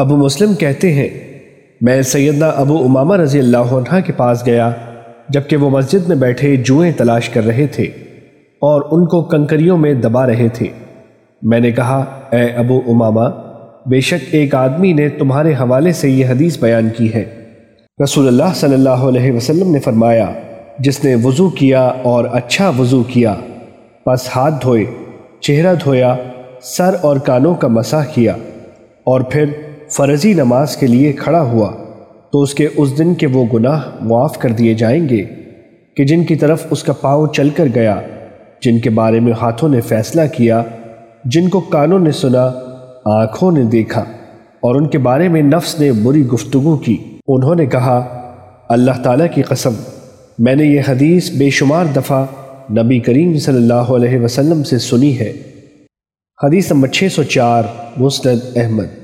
ابو مسلم کہتے ہیں، میں سیدنا ابو امامہ رضی اللہ عنہ کے پاس گیا، جبکہ وہ مسجد میں بیٹھے جوئیں تلاش کر رہے تھے اور ان کو کنکریوں میں دبا رہے تھے۔ میں نے کہا، اے ابو امامہ، بے شک ایک آدمی نے تمہارے حوالے سے یہ حدیث بیان کی ہے۔ رسول اللہ صلی اللہ علیہ وسلم نے فرمایا، جس نے وضو کیا اور اچھا وضو کیا، پس ہاتھ دھوئے، چہرہ دھویا، سر اور کانوں کا مسح کیا اور پھر فرضی نماز کے لیے کھڑا ہوا، تو اس کے اس دن کے وہ گناہ معاف کر دیے جائیں گے کہ جن کی طرف اس کا پاؤں چل کر گیا، جن کے بارے میں ہاتھوں نے فیصلہ کیا، جن کو کانوں نے سنا، آنکھوں نے دیکھا اور ان کے بارے میں نفس نے بری گفتگو کی۔ انہوں نے کہا، اللہ تعالیٰ کی قسم، میں نے یہ حدیث بے شمار دفعہ نبی کریم صلی اللہ علیہ وسلم سے سنی ہے۔ حدیث نمبر 604 مسند احمد۔